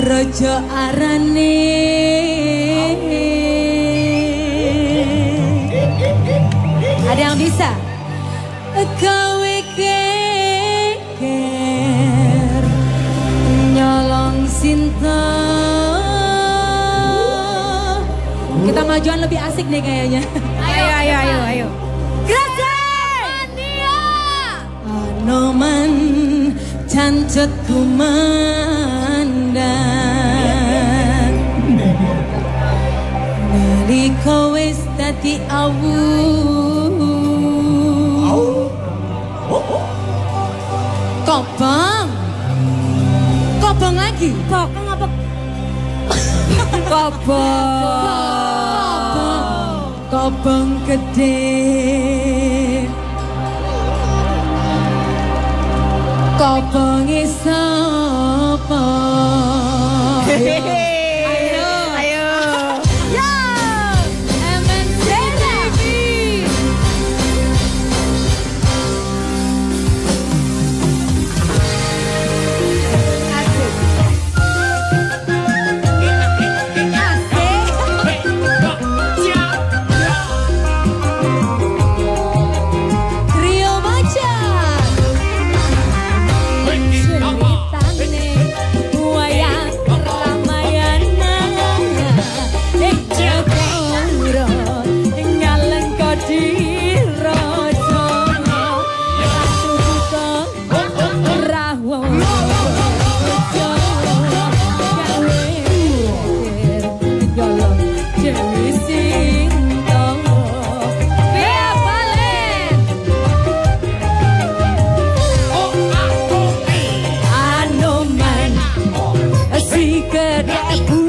arane. Ada yang bisa? Kowe keker nyolong sinta. Kita majuan lebih asik nih kayaknya. Ayo, ayo, ayo, ayo. Anoman cancet kumandang dadi awu Kobong. Kobong lagi? Bokong apa? Kobong. Kobong gede. Kobong sapa happy.